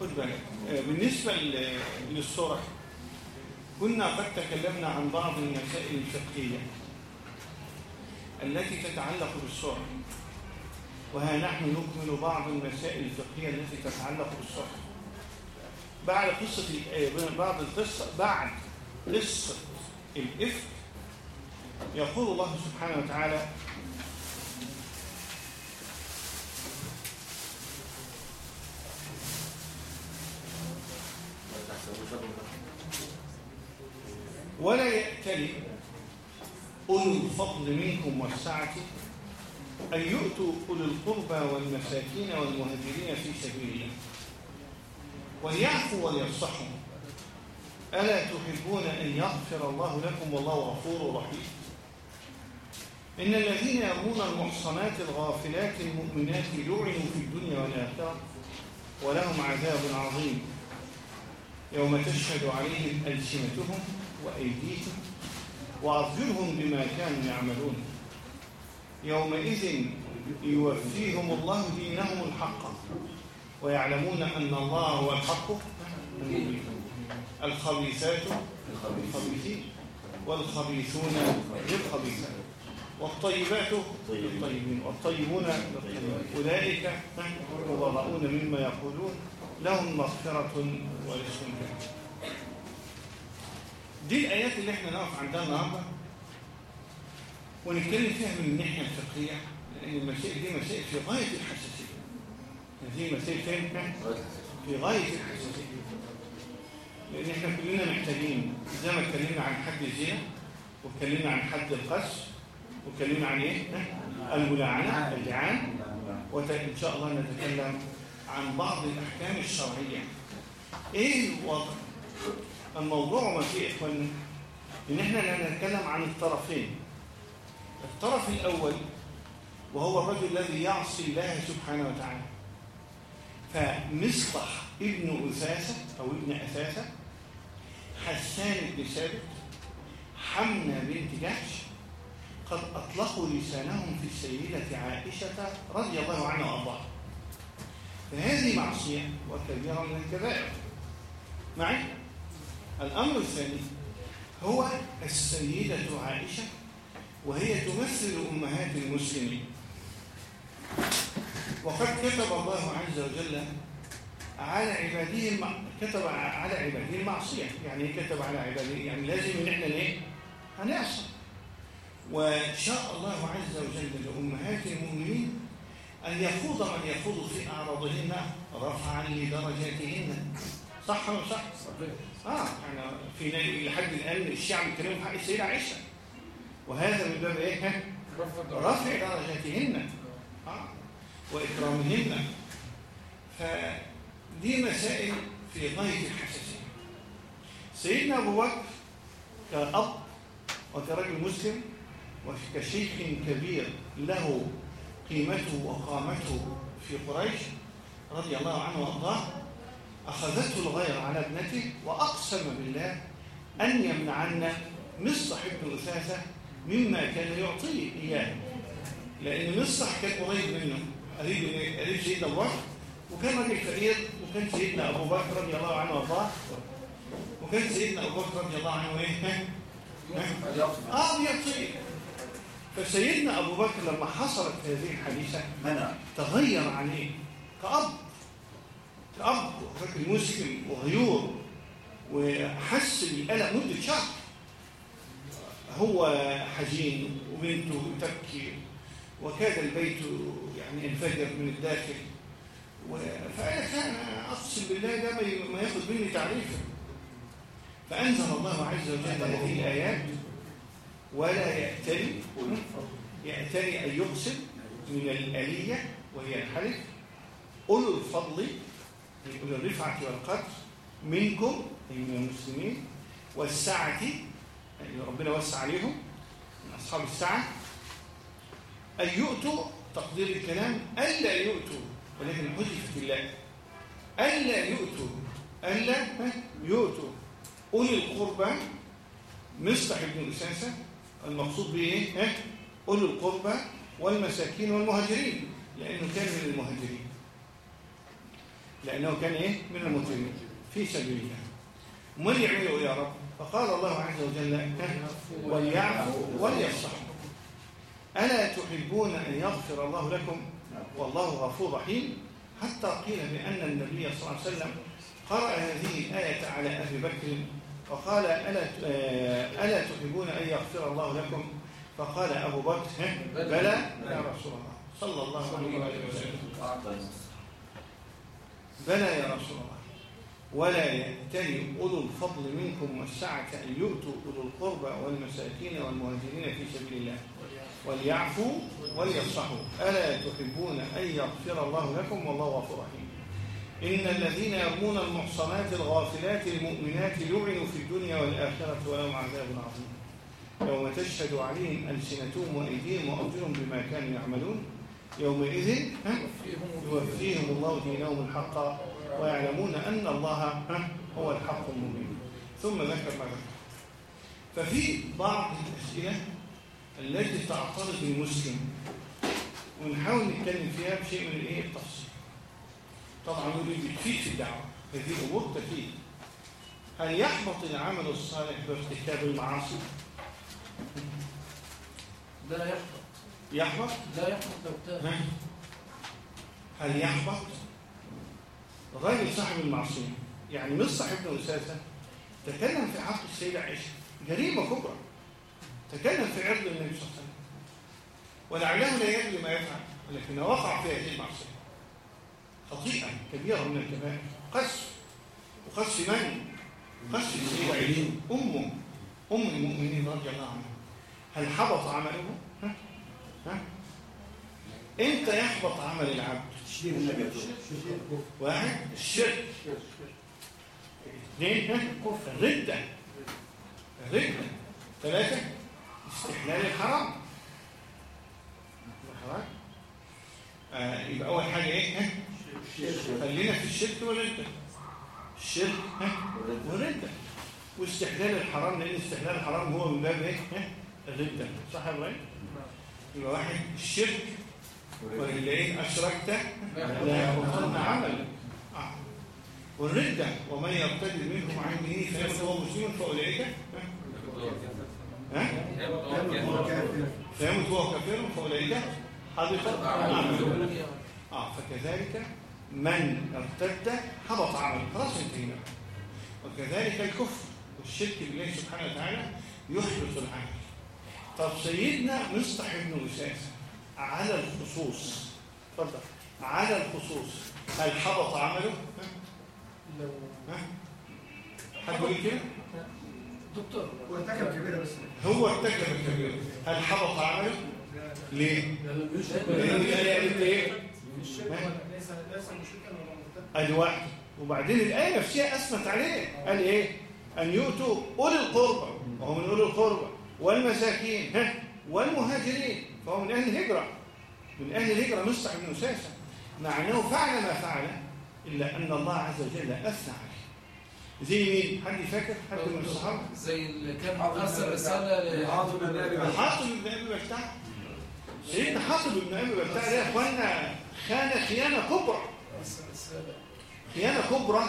خد بالك. آه، بالنسبة ل- للصورة كنا قد تكلمنا عن بعض المسائل الفقهية التي تتعلق بالصورة وها نحن نكمل بعض المسائل الفقهية التي تتعلق بالصورة بعد قصة آه، بعد القصة بعد قصة الإفك يقول الله سبحانه وتعالى ولا يأتلي أولو الفضل منكم والسعة أن يؤتوا أولي القربى والمساكين والمهاجرين في سبيل الله. وليعفوا وليصحوا ألا تحبون أن يغفر الله لكم والله غفور رحيم. إن الذين يرمون المحصنات الغافلات المؤمنات لعنوا في الدنيا والآخرة ولهم عذاب عظيم. يوم تشهد عليهم ألسنتهم وأيديهم وأرجلهم بما كانوا يعملون. يومئذ يوفيهم الله دينهم الحق ويعلمون أن الله هو الحق. الخبيثات للخبيثين والخبيثون للخبيثات. والطيبات للطيبين. والطيبون أولئك مبرؤون مما يقولون لهم مغفرة ورزق كريم. دي الآيات اللي إحنا نقف عندها النهارده ونتكلم فيها من الناحية الفقهية لأن المسائل دي مسائل في غاية الحساسية هذه مسائل فين؟ في غاية الحساسية لأن إحنا كلنا محتاجين زي ما اتكلمنا عن حد الزنا واتكلمنا عن حد القذف واتكلمنا عن إيه؟ الملاعنة اللعان وإن شاء الله نتكلم عن بعض الأحكام الشرعية إيه الوضع؟ الموضوع ما فيه إخواننا إن إحنا نتكلم عن الطرفين. الطرف الأول وهو الرجل الذي يعصي الله سبحانه وتعالى. فمصطح ابن أثاثة أو ابن أثاثة حسان بن ثابت حمنا بنت جحش قد أطلقوا لسانهم في السيدة عائشة رضي الله عنها وأرضاها. فهذه معصية وكبيرة من الكبائر. معي؟ الأمر الثاني هو السيدة عائشة وهي تمثل أمهات المسلمين. وقد كتب الله عز وجل على عباده الم... كتب على عباده المعصية. يعني إيه كتب على عباده؟ يعني لازم إن إحنا إيه؟ وشاء الله عز وجل لأمهات المؤمنين أن يخوض من يخوض في أعراضهن رفعا لدرجاتهن. صح ولا صح؟ آه إحنا في لحد الآن الشعب بيتكلموا في حق السيدة عائشة وهذا من باب إيه؟ رفع درجاتهن آه. وإكرامهن فدي مسائل في غاية الحساسية سيدنا أبو بكر كأب وكرجل مسلم وكشيخ كبير له قيمته وقامته في قريش رضي الله عنه وأرضاه أخذته الغير على ابنته وأقسم بالله أن يمنعن مصطح بن أثاثة مما كان يعطيه إياه. لأن مصطح كان قريب منه. قريب قريب سيدنا أبو بكر. وكان راجل فقير وكان سيدنا أبو بكر رضي الله عنه وأرضاه. وكان سيدنا أبو بكر رضي الله عنه إيه؟ آه بيعطيه فسيدنا أبو بكر لما حصلت هذه الحادثة منع تغير عليه كأب. كأب راجل مسلم وغيور وحس بالقلق مدة شهر. هو حزين وبنته تبكي وكاد البيت يعني ينفجر من الداخل. لك أنا أقسم بالله ده ما ي- ما ياخد مني تعريفه فأنزل الله عز وجل هذه الآيات ولا يأتلي يأتلي أن يقسم من الآلية وهي الحلف. أولو الفضل الرفعة والقدر منكم أي من المسلمين والسعة يعني ربنا وسع عليهم من أصحاب السعة أن يؤتوا تقدير الكلام ألا يؤتوا ولكن حذفت الله ألا يؤتوا ألا؟ يؤتوا أولي القربى مصطح بن أساسة المقصود بإيه؟ ها؟ أولي القربى والمساكين والمهاجرين لأنه كان من المهاجرين لأنه كان إيه؟ من المطيعين في سبيل الله من يعملوا يا رب؟ فقال الله عز وجل وليعفوا وليصفحوا ألا تحبون أن يغفر الله لكم؟ والله غفور رحيم. حتى قيل بأن النبي صلى الله عليه وسلم قرأ هذه الآية على أبي بكر وقال ألا ألا تحبون أن يغفر الله لكم؟ فقال أبو بكر بلى يا رسول الله. صلى الله عليه وسلم. بلى يا رسول الله. ولا يأتني أولو الفضل منكم والسعة أن يؤتوا أولو القربى والمساكين والمهاجرين في سبيل الله. وليعفوا وليصحوا ألا تحبون أن يغفر الله لكم؟ والله غفور رحيم. إن الذين يرمون المحصنات الغافلات المؤمنات لعنوا في الدنيا والآخرة ولهم عذاب عظيم. يوم تشهد عليهم ألسنتهم وأيديهم وأرجلهم بما كانوا يعملون. يومئذ يوفيهم الله دينهم الحق ويعلمون أن الله هو الحق المبين. ثم ذكر ما ذكر ففي بعض الأسئلة التي تعترض المسلم ونحاول نتكلم فيها بشيء من الإيه؟ التفصيل. طبعا نريد تفيد في الدعوة هذه أمور تفيد. هل يحبط العمل الصالح بارتكاب المعاصي؟ لا يحبط. يحبط لا يحبط لو تاب. هل يحبط الراجل صاحب المعصية. يعني مصح ابن اساسه تكلم في حق السيدة عائشة. جريمه كبرى. تكلم في عرض النبي صلى الله عليه وسلم. ولعله لا يدري ما يفعل ولكنه وقع في هذه المعصية. خطيئة كبيرة من الكبائر. قذف وقذف من؟ قذف السيدة عائشة. امه أم المؤمنين رضي الله عنها. هل حبط عمله؟ ها؟ ها؟ إمتى يحبط عمل العبد؟ تشبيه النبي واحد الشرك اثنين؟ الردة الردة ثلاثة استحلال الحرام آه يبقى أول حاجة إيه؟ خلينا في الشرك والردة الشرك؟ والردة واستحلال الحرام لأن استحلال الحرام هو من باب إيه؟ الردة صح يا إبراهيم؟ يبقى واحد الشرك واللي إيه أشركت لا. يحبطن عملك آه. والردة ومن يرتد منكم عن دينه فيموت وهو مسلم فأولئك ها؟ فيموت وهو كافر فأولئك حبطت أعمالهم آه. فكذلك من ارتد حبط عمله خلاص انتهينا. وكذلك الكفر والشرك بالله سبحانه وتعالى يحبط العمل. طب سيدنا مصطح بن أساسة على الخصوص اتفضل. على الخصوص هل حبط عمله؟ لو ها؟ حد يقول كده؟ دكتور. هو ارتكب كبيرة بس. هو ارتكب الكبيرة هل حبط عمله؟ ليه؟ لأن الآية قالت إيه؟ ادي واحد وبعدين الآية نفسها أثبت عليه. قال إيه؟ أن يؤتوا أولي القربى. وهو من أولي القربى. والمساكين ها والمهاجرين. فهو من أهل الهجرة. من أهل الهجرة مصطح بن أساسة مع أنه فعل ما فعل إلا أن الله عز وجل أثنى عليه. زي مين؟ حد فاكر؟ حد من الصحابة؟ زي اللي كان ارسل رسالة حاطب بن أبي بكر. حاطب بن أبي بلتع سيدنا حاطب بن أبي بلتع ده يا إخوانا خان خيانة كبرى. خيانة كبرى.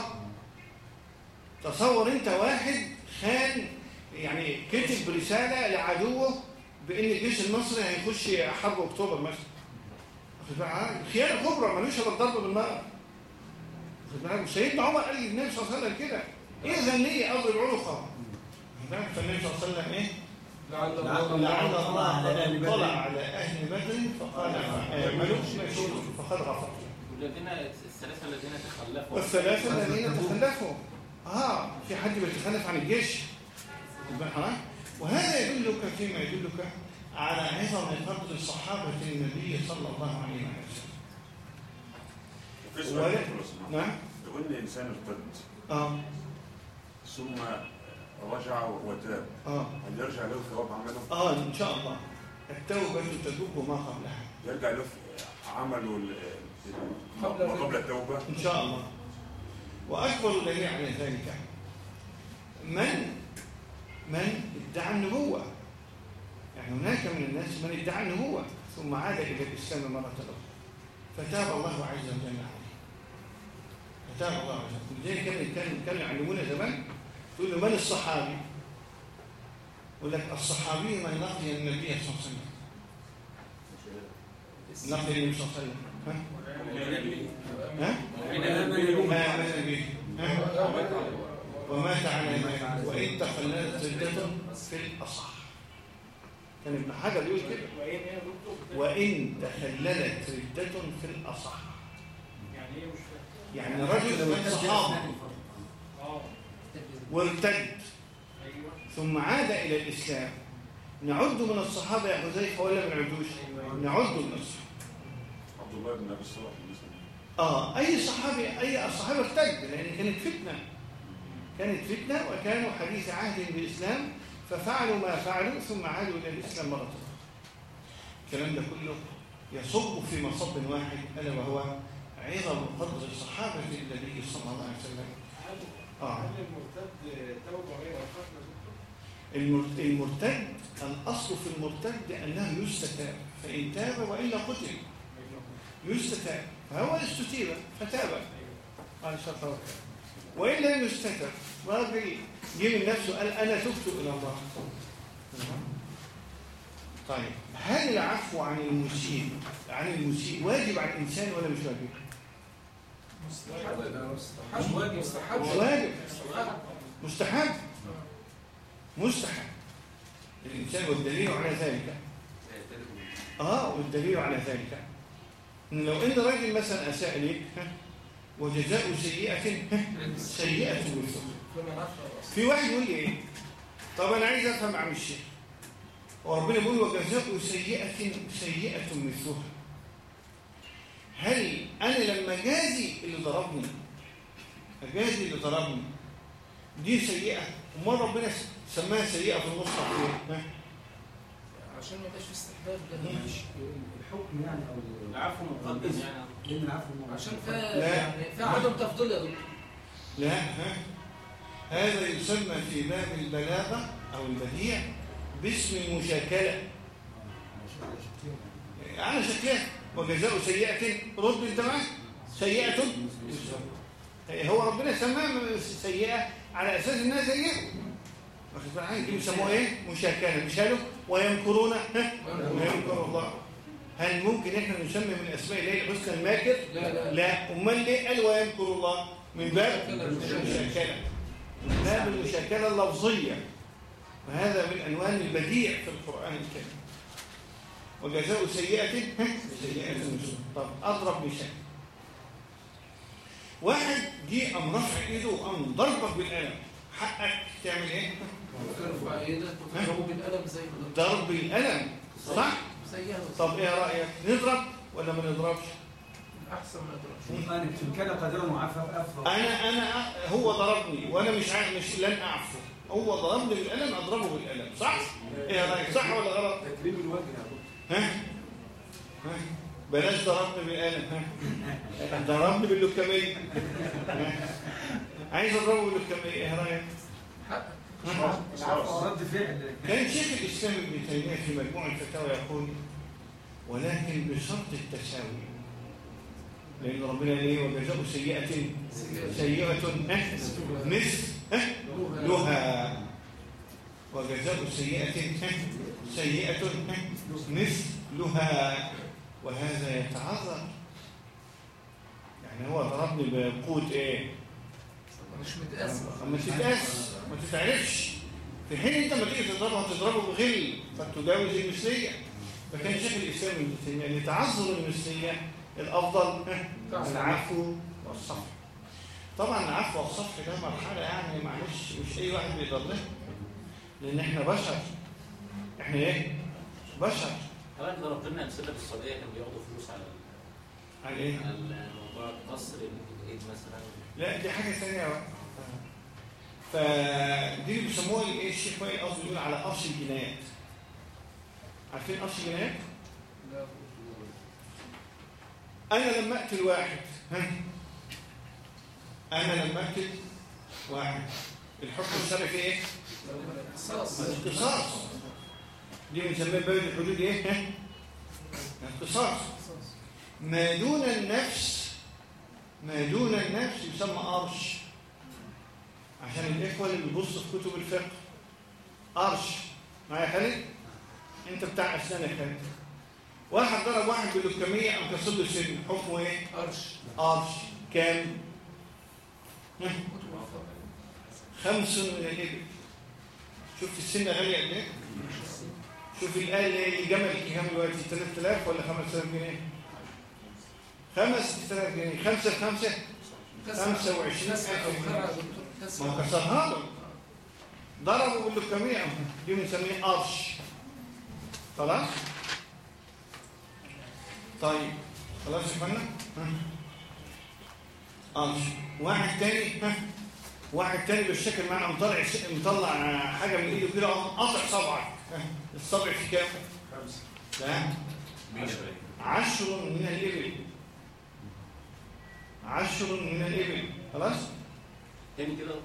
تصور أنت واحد خان يعني كتب رسالة لعدوه بإن الجيش المصري هيخش حرب أكتوبر مثلا. واخد بالك؟ خيانة كبرى ملوش الا الضرب بالنار واخد بالك؟ سيدنا عمر قال للنبي صلى الله عليه وسلم كده. إذن لي اضرب عنقه واخد بالك؟ فالنبي صلى الله عليه وسلم إيه؟ لعل الله طلع على أهل بدر فقال شئتم فقد غفرت والذين الثلاثة الذين تخلفوا. والثلاثة الذين تخلفوا. آه في حد بيتخلف عن الجيش؟ حرام وهذا يدلك فيما يدلك على عظم فضل صحابة النبي صلى الله عليه وسلم. عثمان. نعم. لو إن انسان ارتد. آه. ثم رجع وتاب. آه. هل يرجع له ثواب عمله؟ آه إن شاء الله. التوبة تجب ما قبلها. يرجع له عمله ال- ال- قبل ما قبل التوبة؟ إن شاء الله. وأكبر دليل على ذلك من من ادعى النبوة. يعني هناك من الناس من ادعى النبوة ثم عاد إلى الإسلام مرة أخرى. فتاب الله عز وجل عليه. كتاب الله عز وجل. زي كان كان كانوا يعلمونا زمان تقول له من الصحابي؟ يقول لك الصحابي من لقي النبي صلى الله عليه وسلم. لقي النبي صلى الله عليه وسلم. ها؟ ها؟ ما آمن به ها؟ ومات على ذلك وإن تخللت ردة في الأصح. كان ابن حجر يقول كده؟ وإن تخللت ردة في الأصح. يعني إيه مش؟ يعني رجل من صحابة آه وارتد ثم عاد إلى الإسلام. نعد من الصحابة يا حذيفة ولا ما نعدوش؟ نعد من الصحابة. عبد الله بن أبي الصالح مثلا آه أي صحابي أي الصحابة ارتد لأن كانت فتنة. كانت فتنة وكانوا حديث عهد بالإسلام ففعلوا ما فعلوا ثم عادوا إلى الإسلام مرة أخرى. الكلام ده كله يصب في مصب واحد ألا وهو عظم قدر صحابة النبي صلى الله عليه وسلم. آه. هل المرتد الأصل في المرتد أنه يستتاب فإن تاب وإلا قتل. يستتاب فهو استتيب فتاب. على الشرط والكلام. وإن لم يستتب راجل جه من نفسه قال أنا تبت إلى الله. طيب هل العفو عن المسيء؟ عن المسيء واجب على الإنسان ولا مش واجب؟ مستحب. واجب. مستحب. مستحب. مستحب الإنسان والدليل على ذلك. آه والدليل على ذلك. إن لو إن راجل مثلا أساء ليك ها، وجزاء سيئة سيئة أصلا. في واحد يقول لي إيه؟ طب أنا عايز أفهم عن الشيء وربنا بيقول وجزاء سيئة سيئة مثلها. هل أنا لما جازي اللي ضربني أجازي اللي ضربني دي سيئة؟ وما ربنا سماها سيئة في المصحف ليه؟ ها؟ عشان ما يبقاش في استحباب ده. الحكم يعني أو العفو مقدم يعني لأن العفو مقدم. عشان فيها. يعني فيها عدم تفضيل يا دكتور. لا ها؟ هذا يسمى في باب البلاغة أو البديع باسم المشاكلة. على شكلها وجزاء سيئة. رد أنت معاه سيئة. هو ربنا سماها سيئة على أساس إنها سيئة. واخد بالك؟ دي بيسموها إيه؟ مشاكلة. مش قالوا؟ ويمكرون. ويمكر الله. هل ممكن إحنا نسمي من أسماء الله الحسنى الماكر؟ لا. لا. لا أمال ليه قال ويمكر الله؟ من باب المشاكلة. باب المشاكلة اللفظية وهذا من أنواع البديع في القرآن الكريم وجزاء سيئة سيئة. طب أضرب مثال واحد جه قام رفع إيده وقام ضربك بالقلم حقك تعمل إيه؟ ترفع إيدك وتضربه بالقلم زي ما. ضرب القلم صح؟ طب إيه رأيك؟ نضرب ولا ما نضربش؟ أحسن ما يضربش أنا إن كان أنا أنا هو ضربني وأنا مش عارف مش لن اعفو هو ضربني بالقلم أضربه بالقلم. صح؟ إيه رايك صح ولا غلط؟ تكريم الوجه يا دكتور. ها؟ ها؟ بلاش ضربني بالقلم. ها؟ ضربني باللكميه ها؟ عايز أضربه باللكميه إيه رايك؟ رد فعل. كان شيخ الإسلام ابن تيمية في مجموع الفتاوى يقول ولكن بشرط التساوي لأن ربنا قال إيه وجزاء سيئة. ها؟ مثل ها؟ لها. وجزاء سيئة. ها؟ سيئة. ها؟ مثلها وهذا يتعذر. يعني هو ضربني بقوت إيه؟ مش متقاسم ما تتقاس ما تتعرفش. في حين إنت ما تيجي تضربه هتضربه بغل فتجاوز المثلية فكان شيخ الإسلام ابن تيمية لتعذر المثلية الأفضل؟ العفو والصفح طبعا العفو والصفح ده مرحلة يعني معلش مش أي واحد بيقدر لها لأن إحنا بشر. إحنا إيه؟ بشر. حضرتك ضربت لنا امثله في السعوديه كانوا بياخدوا فلوس على على إيه؟ على موضوع قصر الإيد مثلا؟ لا دي حاجة ثانية بقى. فدي اللي بيسموها إيه الشيخ وائل قصده يقول على قص الجنايات. عارفين قص الجنايات؟ لا. أنا لما أقتل واحد. ها؟ أنا لما أقتل واحد. الحكم الشرعي إيه؟ قصاص القصاص. دي بنسميها باب الحدود إيه؟ ها؟ القصاص. ما دون النفس ما دون النفس يسمى قرش عشان الإخوة اللي بيبصوا في كتب الفقه. قرش معايا يا خالد؟ أنت بتاع أسنان يا خالد. واحد ضرب واحد باللوكمية أو له سن حكمه إيه؟ قرش قرش كام؟ خمس من الإبل شفت السن غالية قد إيه؟ شوف الآية الجمل كام دلوقتي 3000 ولا 5000 جنيه؟ 5000 جنيه 5 في 5 25 كسر أو ألف خرع يا جنيه. دكتور ما هو كسر كسرها له ضربوا باللوكمية دي بنسميه قرش خلاص؟ طيب خلاص يا؟ ها؟ قرش واحد تاني ها؟ واحد تاني بالشكل معنا مطلع مطلع حاجة من إيده كده قاطع صبعك؟ الصبع في كام؟ لا عشر من الإبل عشر من الإبل خلاص؟ تاني كده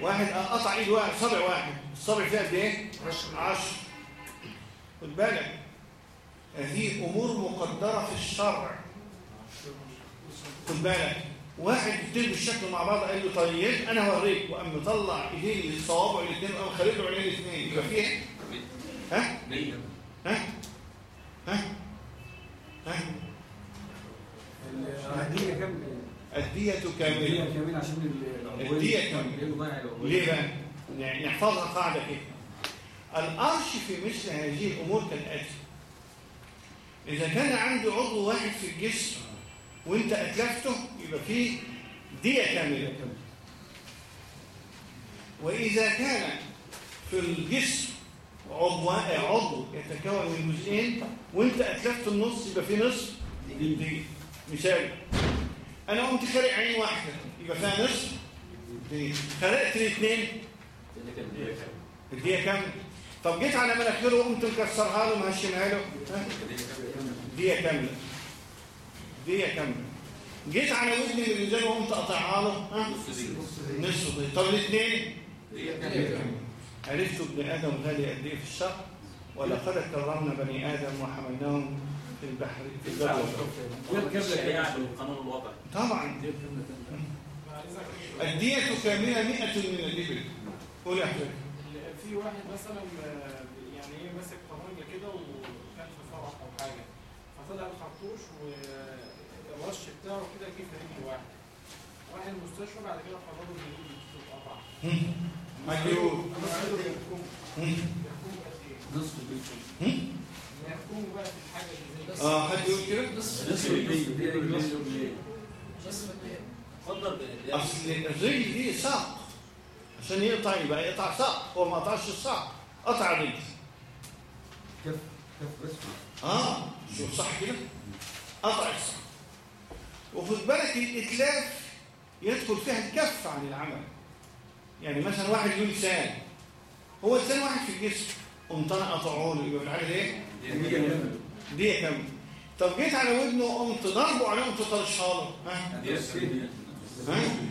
واحد قطع إيد واحد صبع واحد الصبع فيها قد إيه؟ عشر. عشر خد بالك هذه أمور مقدرة في الشرع خد بالك واحد اثنين بالشكل مع بعض قال له طيب أنا هوريك وقام مطلع إيديه للصوابع الاثنين وقام خارج له عينين الاثنين يبقى فيه إيه؟ ها؟ ها؟ ها؟ ها؟ الهدية كام؟ الدية كاملة كاملة عشان الدية كاملة. ليه بقى؟ يعني نحفظها قاعدة كده القرش في مثل هذه الأمور كالآتي إذا كان عندي عضو واحد في الجسم وأنت أتلفته يبقى فيه دية كاملة. كاملة. وإذا كان في الجسم عضو عضو يتكون من جزئين وأنت أتلفت النص يبقى فيه نصف. دي مثال. أنا قمت خارق عين واحدة يبقى فيها نصف. دي خرقت الاثنين. تاني كده الدقيقة كام؟ طب جيت على مناخيره وقمت مكسرها له مهشمها له. دقيقة كاملة. دقيقة كاملة. جيت على ودن من الرجال وقمت قطعها له. ها؟ نصف دقيقة طب الاثنين؟ عرفتوا ابن آدم غالي قد إيه في الشهر ولقد كرمنا بني آدم وحملناهم في البحر في كاملة. بالقانون الوضعي طبعا. الدية كاملة 100 من الإبل قول يا حبيبي ال- في واحد مثلا آه، يعني إيه ماسك طبنجة كده وكان في فرح أو حاجة فطلع الخرطوش والرش بتاعه كده جه في رجل واحد. راح المستشفى بعد كده قرروا ان ايده قد إيه؟ نصف البيت. يحكموا بقى في الحاجة دي زي آه حد يقول كده؟ نصف نصف البيت. نصف البيت. أصل الرجل دي ساق. عشان يقطع يبقى يقطع ساق. هو ما قطعش الساق. قطع رجل. كف كف بس. آه. شوف صح كده؟ قطع الساق وخد بالك الإتلاف يدخل فيها الكف عن العمل. يعني مثلا واحد له لسان هو لسان واحد في الجسم. قمت أنا قطعه له يبقى عارف إيه. دي كام طب جيت على ودنه وقمت ضربه عليه قمت طرشها له ها؟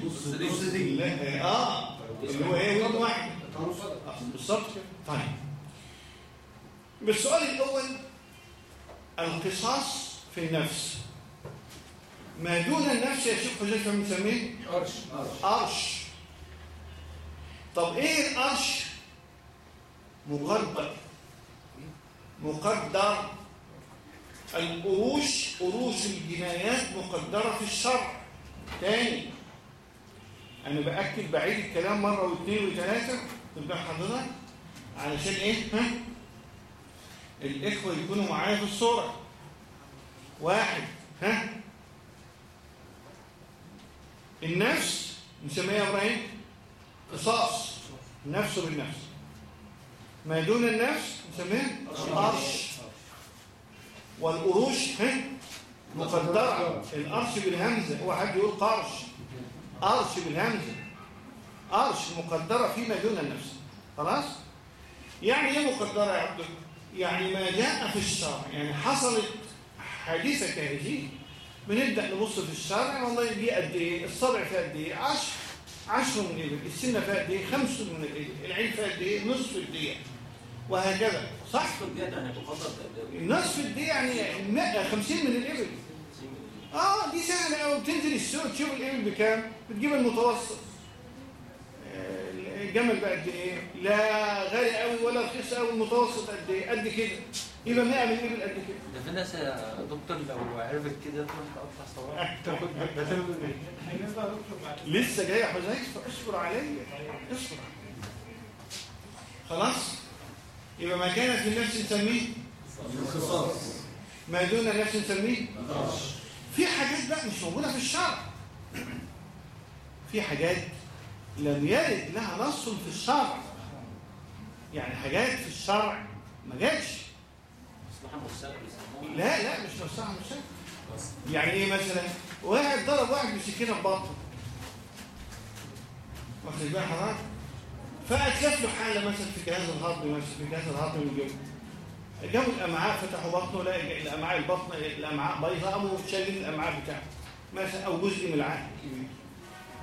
نص دي. آه. اللي هو إيه؟ ودن واحد. بالظبط طيب. بالسؤال الأول القصاص في النفس ما دون النفس يا شيخ حذيفه بنسميه قرش قرش طب إيه القرش مقدر. مقدر. القروش قروش الجنايات مقدرة في الشرع تاني. أنا بأكد بعيد الكلام مرة واثنين وثلاثة. تبقى حضرتك علشان إيه؟ ها؟ الإخوة يكونوا معايا في الصورة. واحد ها؟ النفس نسميها يا إبراهيم؟ قصاص. النفس بالنفس. ما دون النفس نسميها قرش والقروش ها؟ مقدرة. القرش بالهمزة هو حد يقول قرش. قرش بالهمزة قرش مقدرة فيما دون النفس. خلاص؟ يعني إيه مقدرة يا عبد؟ يعني ما جاء في الشرع. يعني حصلت حادثة كهذه بنبدأ نبص في الشرع والله دي قد إيه؟ الصبع فيها قد إيه؟ عشر عشر من الإبل السنة فيها قد إيه؟ خمس من الإبل العين فيها قد إيه؟ نصف الدية وهكذا. صح؟ صح الجد يعني تقدر تقدر النصف الدية يعني 100 50 من الإبل. آه دي سهلة قوي بتنزل السوق تشوف الإبل بكام؟ بتجيب المتوسط. الجمل بقى قد إيه؟ لا غالي قوي ولا رخيص قوي المتوسط قد إيه؟ قد كده. يبقى 100 من الابل قد كده. ده في ناس يا دكتور لو عرفت كده تروح تقطع صوابع. تاخد لسه جاي يا حذيفه اصبر عليا. اصبر. خلاص؟ يبقى ما كان في النفس نسميه؟ الخصاص ما دون النفس نسميه؟ في حاجات بقى مش موجودة في الشرع. في حاجات لم يرد لها نص في الشرع. يعني حاجات في الشرع ما جاتش. مصلحة لا لا مش نصها مش شرع. يعني إيه مثلا؟ واحد ضرب واحد بسكينة في بطنه واخد بال حضرتك؟ فأتلف له حالة مثلا في جهاز الهضم مثلا في جهاز الهضم من جوه جابوا الأمعاء فتحوا بطنه لقى الأمعاء البطن الأمعاء بايظة قاموا شايلين الأمعاء بتاعته مثلا أو جزء من العقل. الكبير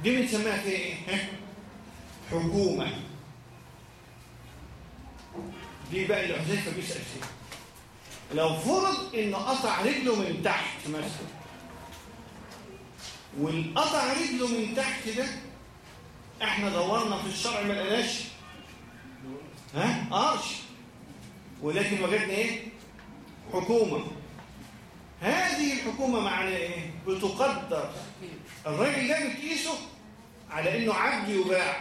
دي بنسميها في إيه؟ ها؟ حكومه دي بقى اللي حذيفه بيسال فيها لو فرض انه قطع رجله من تحت مثلا والقطع رجله من تحت ده إحنا دورنا في الشرع ما لقيناش ها قرش ولكن وجدنا إيه حكومه هذه الحكومة معناها إيه؟ بتقدر. الراجل ده بتقيسه على إنه عبد يباع.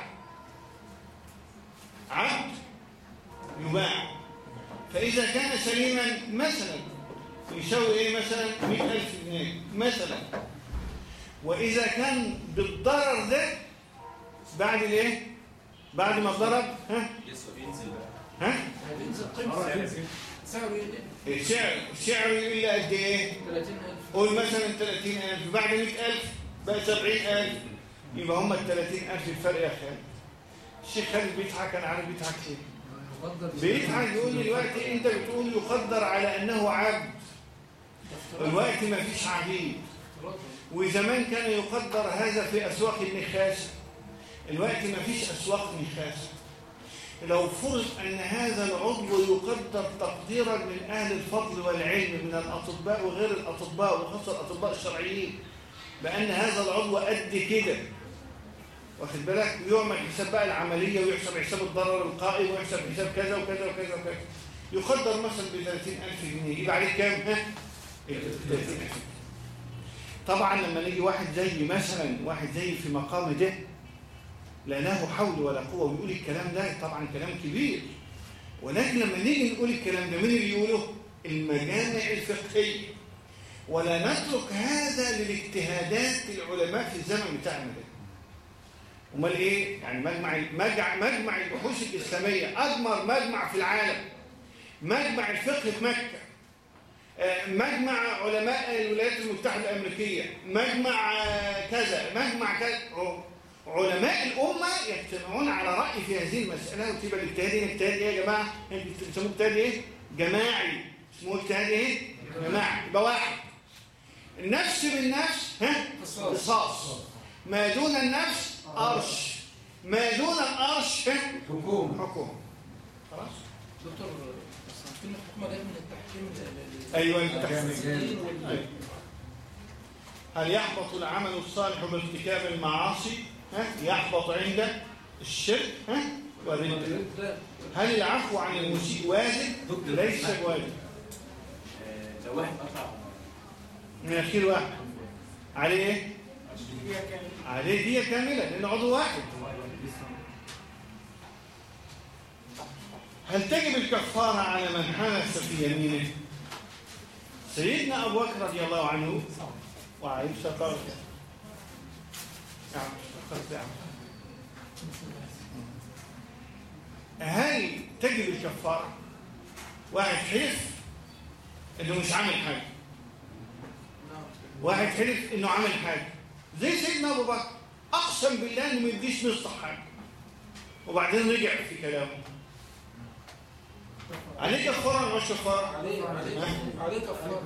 عبد يباع. فإذا كان سليما مثلا يساوي إيه مثلا؟ 100000 جنيه مثلا. وإذا كان بالضرر ده بعد الإيه؟ بعد ما ضرب ها؟ لسه بينزل ها؟ هينزل قيمة سعره يقل السعر سعره يقل قد إيه؟ 30000 قول مثلا 30000 بعد 100000 بقى 70000 يبقى هم ال 30000 الفرق يا خالد الشيخ خالد بيضحك أنا عارف بيضحك ليه. يقدر بيضحك يقول لي دلوقتي أنت بتقول يقدر على أنه عبد. الوقت ما فيش عبيد. وزمان كان يقدر هذا في أسواق النخاسة الوقت ما فيش أسواق نخاسة لو فرض أن هذا العضو يقدر تقديرا من أهل الفضل والعلم من الأطباء وغير الأطباء وخاصة الأطباء الشرعيين بأن هذا العضو قد كده. واخد بالك؟ ويعمل حساب بقى العملية ويحسب حساب الضرر القائم ويحسب حساب كذا وكذا وكذا وكذا. يقدر مثلا ب 30000 جنيه. يبقى عليه كام؟ ها؟ 30000 طبعا لما نيجي واحد زي مثلا واحد زي في مقام ده لا له حول ولا قوة. ويقول الكلام ده طبعا كلام كبير. ولكن لما نيجي نقول الكلام ده مين اللي يقوله؟ المجامع الفقهية. ولا نترك هذا للاجتهادات العلماء في الزمن بتاعنا ده. أمال إيه؟ يعني مجمع مجمع مجمع البحوث الإسلامية. اجمر مجمع في العالم. مجمع الفقه في مكة. آه، مجمع علماء الولايات المتحدة الأمريكية. مجمع آه، كذا. مجمع كذا. علماء الأمة يجتمعون على رأي في هذه المسألة. وتبقى الاجتهاد هنا اجتهاد إيه يا جماعة أنتوا بتسموه اجتهاد إيه؟ جماعي. اسمه اجتهاد إيه؟ جماعي. يبقى واحد. النفس بالنفس ها؟ قصاص. قصاص ما دون النفس قرش ما دون القرش ها؟ حكومة. حكومة. خلاص؟ دكتور بس عارفين الحكومة جاية من التحكيم ال- ال- جامد السنين جامد وال- هل يحبط العمل الصالح بارتكاب المعاصي؟ يحبط عند الشرك ها والردة هل العفو عن المسيء واجب؟ ليس واجب. آه، لو واحد قطع من اخير واحد. عليه إيه؟ عليه دية كاملة لأن عضو واحد. هل تجب الكفارة على من حنث في يمينه؟ سيدنا أبو بكر رضي الله عنه وعليه سقرت نعم. هل تجب الكفارة واحد حلف إنه مش عامل حاجة. واحد حلف إنه عمل حاجة. زي سيدنا أبو بكر أقسم بالله إنه ما يديش نصف حاجة. وبعدين رجع في كلامه. عليك كفاره ولا مش كفاره عليه عليه عليه كفارة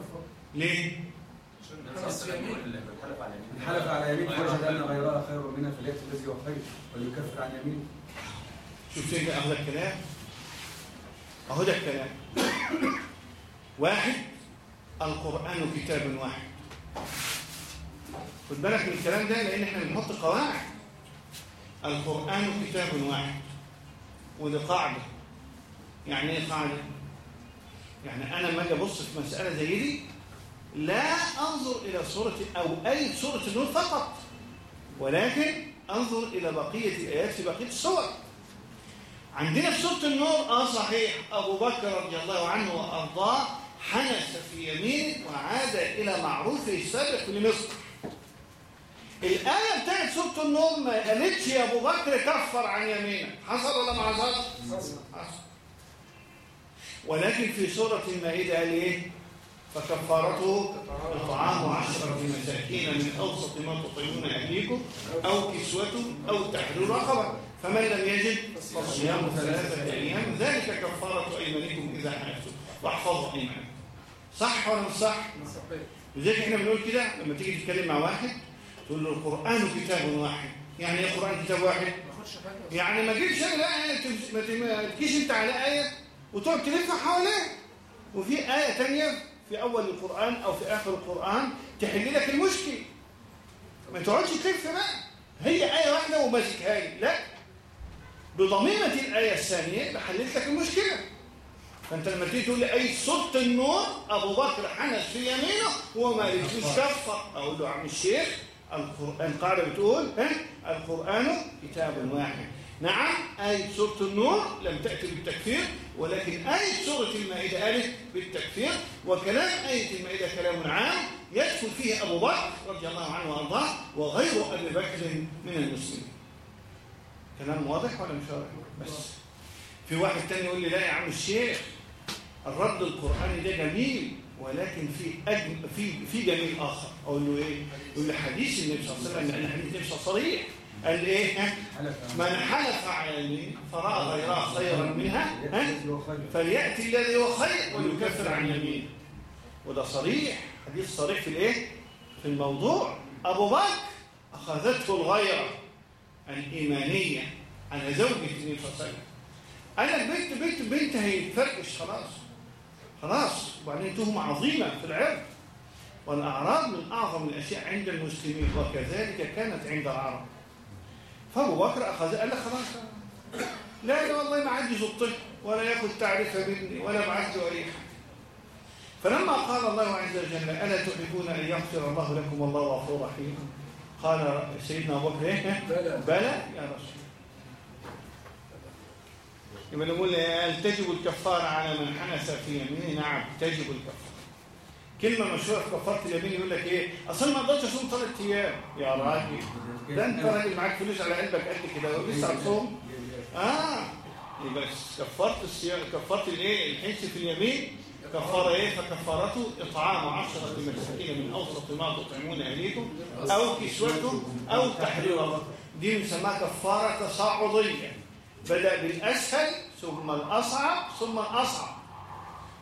ليه؟ حلف على يمين فوجد أن غيرها خير منها فليأتي الذي هو خير وليكفر عن يمينه شوف اهو ده الكلام. اهو ده الكلام؟ واحد القرآن كتاب واحد. خد بالك من الكلام ده لأن إحنا بنحط قواعد. القرآن كتاب واحد. ودي قاعدة. يعني إيه قاعدة؟ يعني أنا لما أجي أبص في مسألة زي دي لا أنظر إلى سورة أو أي سورة النور فقط ولكن أنظر إلى بقية الايات في بقية السور عندنا في سورة النور آه صحيح أبو بكر رضي الله عنه وأرضاه حنس في يمينه وعاد إلى معروفه السابق لمصر الآية بتاعت سورة النور ما قالتش يا أبو بكر كفر عن يمينك حصل ولا ما حصلش؟ حصل ولكن في سورة المائدة قال إيه؟ فكفارته إطعام عشرة مساكين من أوسط ما تطعمون أهليكم أو كسوتهم أو تحرير رقبة فمن لم يجد فصيام ثلاثة أيام. ذلك كفارة أيمانكم إذا حلفتم. واحفظوا أيمانكم. صح ولا مش صح؟ لذلك إحنا بنقول كده لما تيجي تتكلم مع واحد تقول له القرآن كتاب واحد. يعني إيه القرآن كتاب واحد؟ يعني ما تجيبش تمس- ما تجيش أنت على آية وتقعد تلف حواليها. وفي آية تانية في أول القرآن أو في آخر القرآن تحل لك المشكل. ما تقعدش تلف بقى هي آية واحدة وماسكها لي لا. بضميمة الآية الثانية حلت لك المشكلة. فأنت لما تيجي تقول لي أي سورة النور أبو بكر حنس في يمينه وما لقيتوش كفر أقول له عم الشيخ القرآن القاعدة بتقول ها؟ القرآن كتاب واحد. نعم آية سورة النور لم تأتي بالتكفير ولكن آية سورة المائدة قالت بالتكفير وكلام آية المائدة كلام عام يدخل فيه أبو بكر رضي الله عنه وأرضاه وغير أبي بكر من المسلمين. كلام واضح ولا مش واضح؟ بس. في واحد تاني يقول لي لا يا عم الشيخ الرد القرآني ده جميل ولكن في في في جميل آخر. أقول له إيه؟ يقول لي حديث النبي صلى الله عليه وسلم لأن حديث النبي صلى الله عليه وسلم صريح قال؟ حلف من حلف على يمين فرأى غيرها خيرا منها ها؟ الذي هو خير ويكفر عن يمينه. وده صريح حديث صريح في الإيه؟ في الموضوع. أبو بكر أخذته الغيرة الإيمانية على زوجة النبي صلى الله عليه وسلم قال لك بنت بنت هيتفرقش خلاص. خلاص. وبعدين تهمة عظيمة في العرض. والأعراض من أعظم الأشياء عند المسلمين وكذلك كانت عند العرب. فأبو بكر أخذ قال لك خلاص. لا لا والله ما عندي زبطة ولا ياخد تعريفها مني ولا بعت له أي حاجة. فلما قال الله عز وجل ألا تحبون أن يغفر الله لكم والله غفور رحيم؟ قال سيدنا أبو بكر إيه بلى. يا رسول يبقى نقول هل تجب الكفارة على من حنس في يمينه؟ نعم تجب الكفارة. كلمة مشهورة في كفارة اليمين يقول لك إيه؟ أصل ما أقدرش أصوم ثلاث أيام. يا راجل. ده أنت راجل معاك فلوس على قلبك قد كده ولسه هتصوم؟ آه. يبقى كفارة الصيام كفارة الايه الحنس في اليمين كفارة إيه؟ فكفارته إطعام عشرة مساكين من أوسط ما تطعمون أهليكم أو كسوتهم أو تحرير. دي بنسميها كفارة تصاعدية. بدأ بالأسهل ثم الأصعب ثم الأصعب.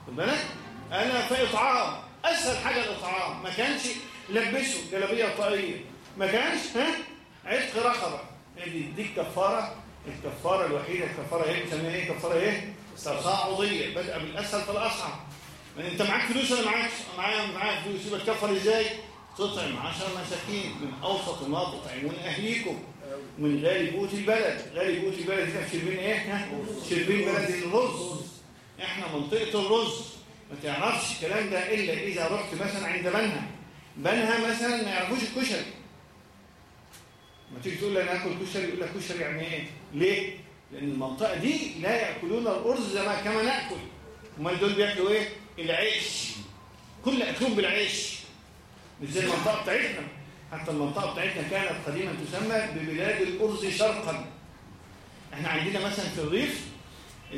خد بالك؟ أنا في إطعام أسهل حاجة الإطعام ما كانش لبسه جلابية طاقية. ما كانش ها؟ عتق رقبة. هي دي دي الكفارة الكفارة الوحيدة الكفارة إيه؟ بنسميها إيه؟ كفارة إيه؟ تصاعدية بدأ بالأسهل فالأصعب ما انت معاك فلوس ولا معاكش؟ معايا معايا فلوس. يبقى تكفر إزاي؟ تطعم 10 مساكين من أوسط ما تطعمون أهليكم من غالب قوت البلد. غالب قوت البلد كانت شربين إيه؟ ها؟ شربين بلد الرز. إحنا منطقة الرز. ما تعرفش الكلام ده إلا إذا رحت مثلا عند بنها. بنها مثلا ما يعرفوش الكشري. ما تيجي تقول لي أنا آكل كشري؟ يقول لك كشري يعني إيه؟ ليه؟ لأن المنطقة دي لا زي ما كما نأكل. أمال دول بياكلوا إيه؟ العيش. كل أكلهم بالعيش. مش زي المنطقة بتاعتنا. حتى المنطقة بتاعتنا كانت قديما تسمى ببلاد الأرز شرقا. إحنا عندنا مثلا في الريف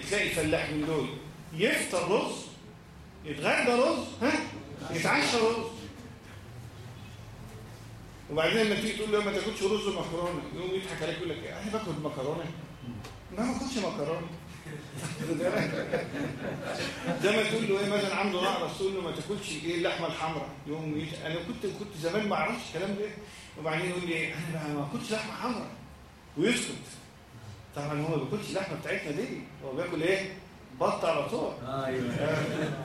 تلاقي فلاح من دول يفطر رز يتغدى رز ها؟ يتعشى رز. وبعدين لما تيجي تقول له ما تاكلش رز ومكرونة يقوم يضحك عليك يقول لك أنا باكل مكرونة. ما باكلش مكرونة. زي ما تقول له إيه؟ مثلا عنده نقرس تقول له ما تاكلش إيه؟ اللحمة الحمراء. يقوم يت... أنا كنت كنت زمان ما أعرفش الكلام ده. وبعدين يقول لي إيه؟ أنا ما باكلش لحمة حمراء. ويسكت. طبعا هو ما بياكلش اللحمة بتاعتنا دي. هو بياكل إيه؟ بط على طول. أيوه.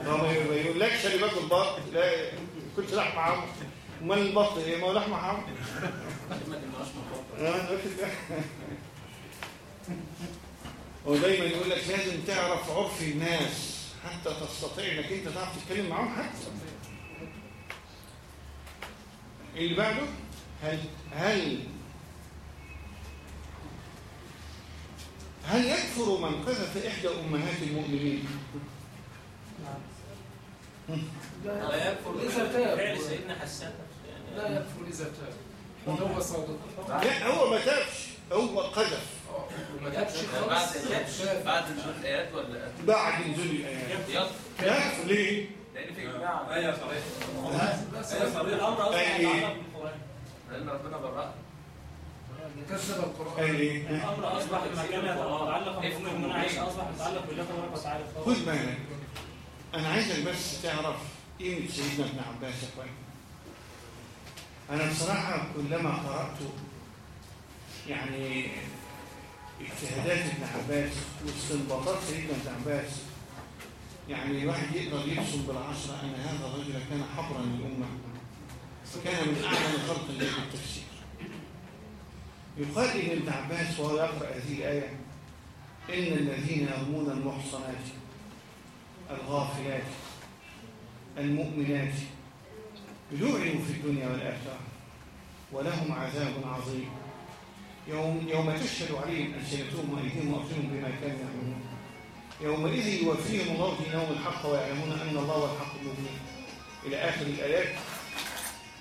هو ما يقولكش أنا باكل بط لا باكلش لحمة حمراء امال البط إيه؟ ما هو لحمة آه،؟ هو دايما يقول لك لازم تعرف عرف الناس. حتى تستطيع إنك أنت تعرف تتكلم معاهم حتى. اللي بعده؟ هل هل هل يكفر من قذف إحدى أمهات المؤمنين؟ لا يكفر. إذا تاب فعل سيدنا حسان. لا يعني يكفر إذا تاب. وهو صادق. لا هو ما تابش. هو قذف. وما تابش بعد خالص بعد نزول الآيات ولا؟ بعد نزول الآيات. يكفر. لا ليه؟ لأن في اجماع إيه صريح إيه صريح الأمر أصلا أي؟ يتعلق بالقرآن. لأن ربنا براء. كذب قال القرآن. إيه الأمر أصبح مكان يتعلق بحكم من عايش أصبح متعلق بالله تبارك وتعالى خد بالك أنا عايزك بس تعرف قيمة سيدنا ابن عباس يا اخوان أنا بصراحة كلما قرأت يعني اجتهادات ابن عباس واستنباطات سيدنا ابن عباس يعني الواحد يقدر يرسم بالعشرة أن هذا الرجل كان حبرا للأمة وكان من أعلم خلق الله بالتفسير. يقال ابن عباس وهو يقرأ هذه الآية إن الذين يرمون المحصنات الغافلات المؤمنات لعنوا في الدنيا والآخرة ولهم عذاب عظيم. يوم يوم تشهد عليهم ألسنتهم وأيديهم وأرجلهم بما كانوا يعملون. يومئذ يوفيهم الله دينهم الحق ويعلمون أن الله الحق المبين. إلى آخر الآيات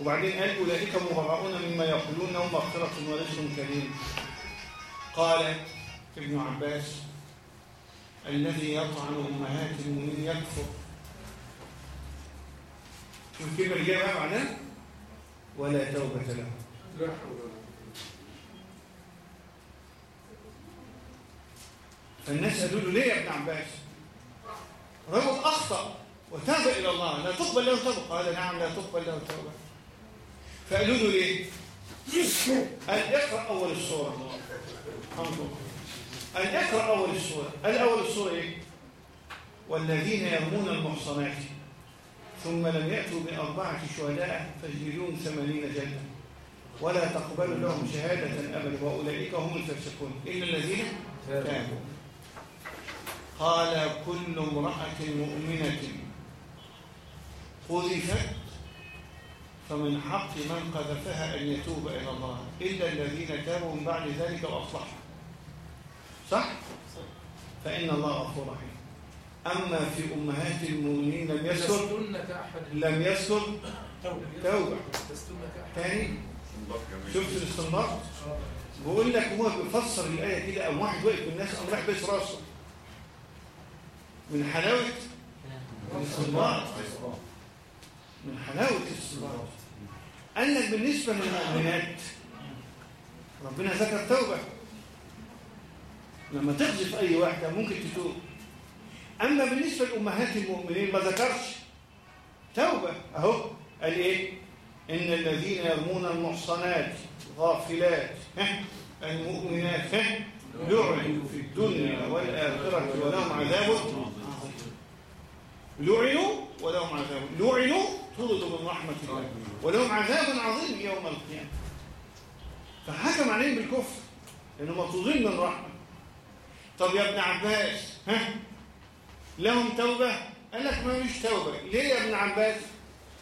وبعدين قال أولئك مبرؤون مما يقولون لهم مغفرة ورزق كريم. قال ابن عباس الذي يطعن أمهات المؤمنين يكفر. شوف جاية بقى معناها ولا توبة له. لا حول ولا فالناس قالوا له ليه يا ابن عباس؟ رجل أخطأ وتاب إلى الله لا تقبل له توبة. قال نعم لا تقبل له توبة. فقالوا له ليه؟ قال اقرأ أول السورة. أنظر. قال اقرأ أول السورة. قال أول السورة إيه؟ والذين يرمون المحصنات. ثم لم يأتوا بأربعة شهداء فاجلدوهم ثمانين جلدة ولا تقبلوا لهم شهادة أبدا. وأولئك هم الفاسقون. إلا الذين تابوا. قال كل امرأة مؤمنة. قذفت فمن حق من قذفها أن يتوب إلى الله. إلا الذين تابوا من بعد ذلك وأصلحوا. صح؟ فإن الله غفور رحيم. أما في أمهات المؤمنين لم كأحد لم يذكر توبة. ثاني شفت الاستنباط؟ بقول لك هو بيفسر الآية كده أو واحد واقف الناس قام راح بيس راسه. من حلاوة الاستنباط من حلاوة الاستنباط. قال لك بالنسبة للمؤمنات ربنا ذكر توبة. لما تقذف أي واحدة ممكن تتوب. أما بالنسبة لأمهات المؤمنين ما ذكرش. توبة. أهو قال إيه؟ إن الذين يرمون المحصنات غافلات المؤمنات لعنوا في الدنيا والآخرة ولهم عذاب. لعنوا ولهم عذاب. لعنوا طردوا من رحمة الله. ولهم عذاب عظيم يوم القيامة. فحكم عليهم بالكفر لأنهم مطردين من رحمة طب يا ابن عباس ها؟ لهم توبة؟ قال لك ما مش توبة؟ ليه يا ابن عباس؟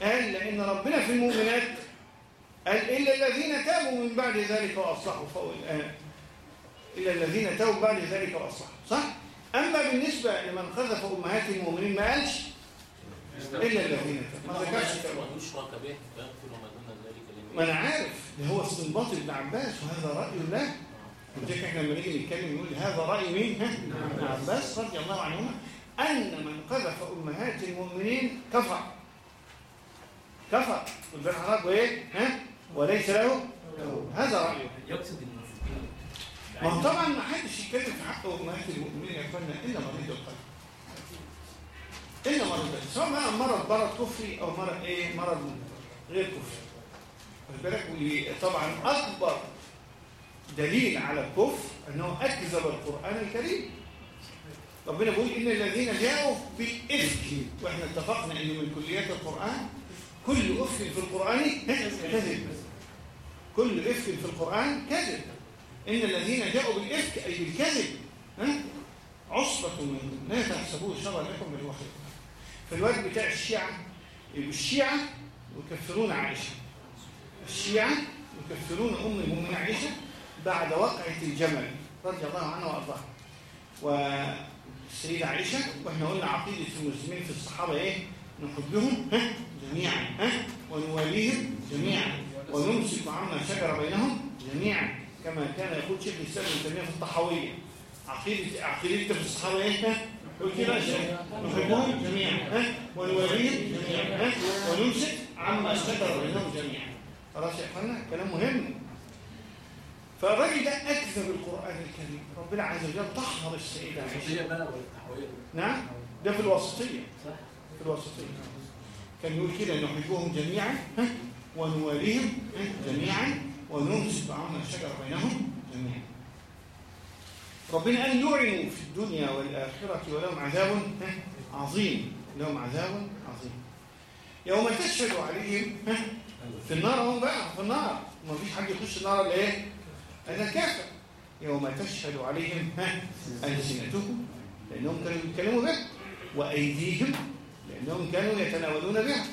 قال لأن ربنا في المؤمنات. قال إلا الذين تابوا من بعد ذلك وأصلحوا فوق الآن. إلا الذين تابوا بعد ذلك وأصلحوا صح؟ أما بالنسبة لمن قذف أمهات المؤمنين ما قالش إلا الذين ما ذكرش ما أنا عارف ده هو استنباط ابن عباس وهذا رأي الله. ولذلك إحنا لما نيجي نتكلم نقول هذا رأي مين؟ ها؟ ابن عباس رضي الله عنهما. أن من قذف أمهات المؤمنين كفر. كفر. والبن حضرتك وإيه؟ ها؟ وليس له. هذا رأيه يقصد ما هو طبعا ما حدش يتكلم في حق أمهات المؤمنين يا اخوانا إلا مريض القلب الا مريض القلب سواء مرض مرض كفري أو مرض إيه مرض غير كفري. خد بالك ولي- طبعا أكبر دليل على الكفر أنه أكذب القرآن الكريم. ربنا بيقول إن الذين جاءوا بالإفك وإحنا اتفقنا ان من كليات القرآن. كل أفك في القرآن ها؟ كذب. كل إفك في القرآن كذب. إن الذين جاءوا بالإفك أي بالكذب ها عصبة منكم لا تحسبوه شرا لكم بل الوقت بتاع الشيعة يبقوا الشيعة يكفرون عائشة. الشيعة يكفرون أم المؤمنين عائشة بعد وقعة الجمل رضي الله عنها وأرضاها. والسيدة عائشة وإحنا قلنا عقيدة المسلمين في الصحابة إيه؟ نحبهم جميعا ونواليهم جميعا. ونمسك عما شجر بينهم جميعا. كما كان يقول شيخ الإسلام ابن تيمية في الطحاوية. عقيدة عقيدة في الصحابة إيه؟ شيء. نحبهم جميعا ونواليهم جميعا ونمسك عما شجر بينهم جميعا. خلاص يا اخوانا كلام مهم. فالراجل ده أكذب القرآن الكريم. ربنا عز وجل طهر السيدة عائشة. نعم؟ ده في الوسطيه صح. في الوسطيه كان يقول كده نحبهم جميعا ها؟ ونواليهم جميعا ونمسك عما شجر بينهم. ربنا قال يعنوا في الدنيا والآخرة ولهم عذاب عظيم لهم عذاب عظيم. يوم تشهد عليهم في النار هم بقى في النار. ما فيش حد يخش النار إلا إيه؟ أنا كافر. يوم تشهد عليهم ألسنتهم لأنهم كانوا يتكلموا به وأيديهم لأنهم كانوا يتناولون بها